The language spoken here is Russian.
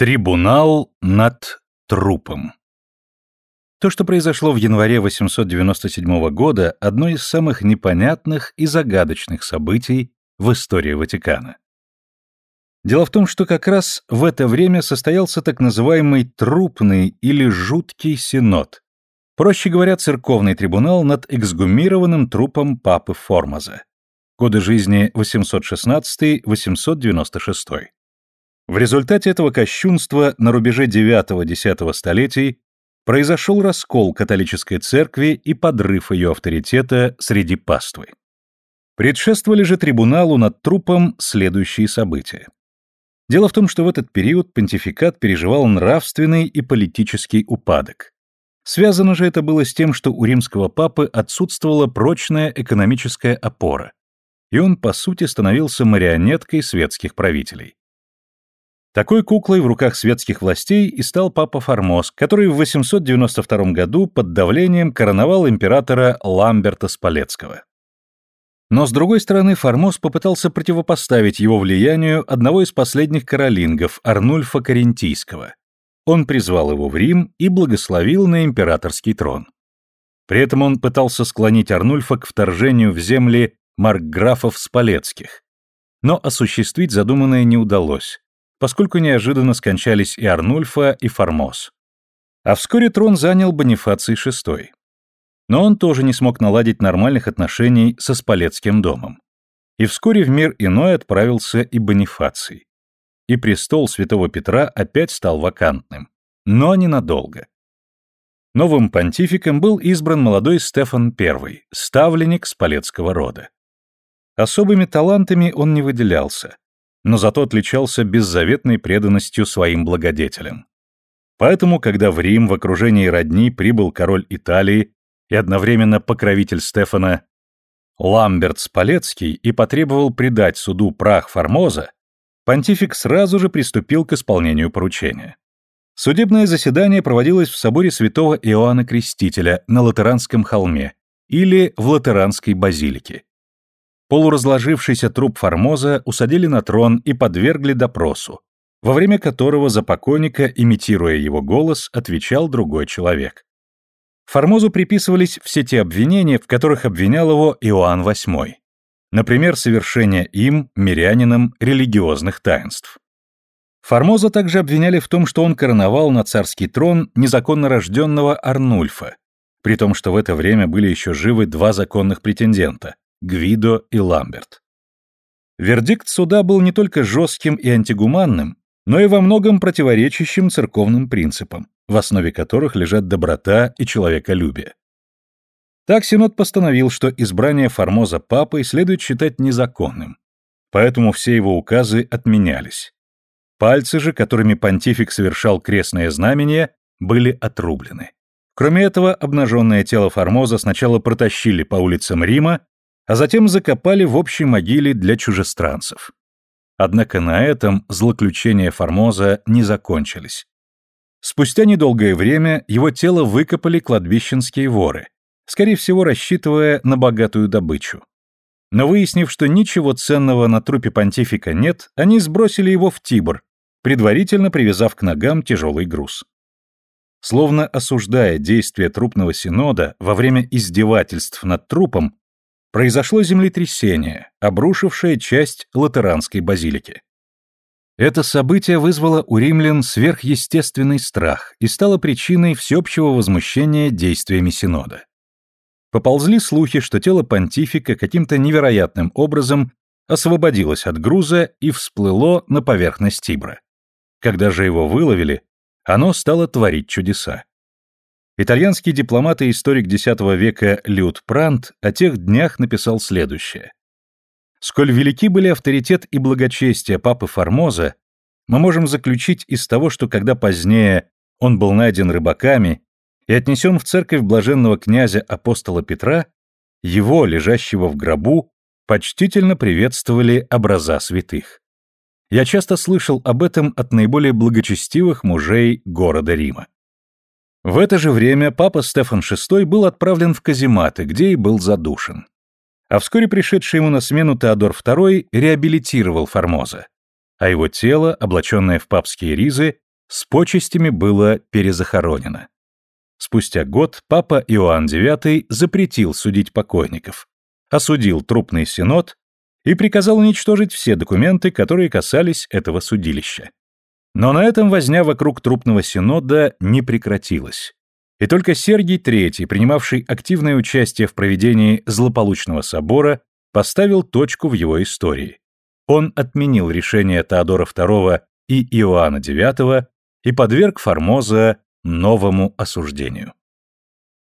Трибунал над трупом. То, что произошло в январе 897 года, одно из самых непонятных и загадочных событий в истории Ватикана. Дело в том, что как раз в это время состоялся так называемый трупный или жуткий синод. Проще говоря, церковный трибунал над эксгумированным трупом папы Формаза. Годы жизни 816-896. В результате этого кощунства на рубеже IX-X столетий произошел раскол католической церкви и подрыв ее авторитета среди паствы. Предшествовали же трибуналу над трупом следующие события. Дело в том, что в этот период понтификат переживал нравственный и политический упадок. Связано же это было с тем, что у римского папы отсутствовала прочная экономическая опора, и он, по сути, становился марионеткой светских правителей. Такой куклой в руках светских властей и стал папа Формоз, который в 892 году под давлением короновал императора Ламберта Спалецкого. Но с другой стороны, Формоз попытался противопоставить его влиянию одного из последних каролингов, Арнульфа Карентийского. Он призвал его в Рим и благословил на императорский трон. При этом он пытался склонить Арнульфа к вторжению в земли маркграфов Спалецких. Но осуществить задуманное не удалось поскольку неожиданно скончались и Арнульфа, и Формоз. А вскоре трон занял Бонифаций VI. Но он тоже не смог наладить нормальных отношений со Спалецким домом. И вскоре в мир иной отправился и Бонифаций. И престол святого Петра опять стал вакантным. Но ненадолго. Новым понтификом был избран молодой Стефан I, ставленник Спалецкого рода. Особыми талантами он не выделялся, но зато отличался беззаветной преданностью своим благодетелям. Поэтому, когда в Рим в окружении родни прибыл король Италии и одновременно покровитель Стефана Ламберт Спалецкий и потребовал предать суду прах Формоза, понтифик сразу же приступил к исполнению поручения. Судебное заседание проводилось в соборе святого Иоанна Крестителя на Латеранском холме или в Латеранской базилике. Полуразложившийся труп Формоза усадили на трон и подвергли допросу, во время которого за покойника, имитируя его голос, отвечал другой человек. Формозу приписывались все те обвинения, в которых обвинял его Иоанн VIII. Например, совершение им, мирянином, религиозных таинств. Формоза также обвиняли в том, что он короновал на царский трон незаконно рожденного Арнульфа, при том, что в это время были еще живы два законных претендента Гвидо и Ламберт. Вердикт суда был не только жестким и антигуманным, но и во многом противоречащим церковным принципам, в основе которых лежат доброта и человеколюбие. Так Синод постановил, что избрание Формоза папой следует считать незаконным, поэтому все его указы отменялись. Пальцы же, которыми понтифик совершал крестное знамение, были отрублены. Кроме этого, обнаженное тело Формоза сначала протащили по улицам Рима, а затем закопали в общей могиле для чужестранцев. Однако на этом злоключения Формоза не закончились. Спустя недолгое время его тело выкопали кладбищенские воры, скорее всего рассчитывая на богатую добычу. Но выяснив, что ничего ценного на трупе понтифика нет, они сбросили его в Тибр, предварительно привязав к ногам тяжелый груз. Словно осуждая действия трупного синода во время издевательств над трупом, произошло землетрясение, обрушившее часть латеранской базилики. Это событие вызвало у римлян сверхъестественный страх и стало причиной всеобщего возмущения действиями Синода. Поползли слухи, что тело понтифика каким-то невероятным образом освободилось от груза и всплыло на поверхность Тибра. Когда же его выловили, оно стало творить чудеса. Итальянский дипломат и историк X века Люд Прант о тех днях написал следующее. «Сколь велики были авторитет и благочестие папы Формоза, мы можем заключить из того, что когда позднее он был найден рыбаками и отнесен в церковь блаженного князя апостола Петра, его, лежащего в гробу, почтительно приветствовали образа святых. Я часто слышал об этом от наиболее благочестивых мужей города Рима. В это же время папа Стефан VI был отправлен в казематы, где и был задушен. А вскоре пришедший ему на смену Теодор II реабилитировал Формоза, а его тело, облаченное в папские ризы, с почестями было перезахоронено. Спустя год папа Иоанн IX запретил судить покойников, осудил трупный синод и приказал уничтожить все документы, которые касались этого судилища. Но на этом возня вокруг трупного синода не прекратилась. И только Сергий III, принимавший активное участие в проведении злополучного собора, поставил точку в его истории. Он отменил решение Теодора II и Иоанна IX и подверг Формоза новому осуждению.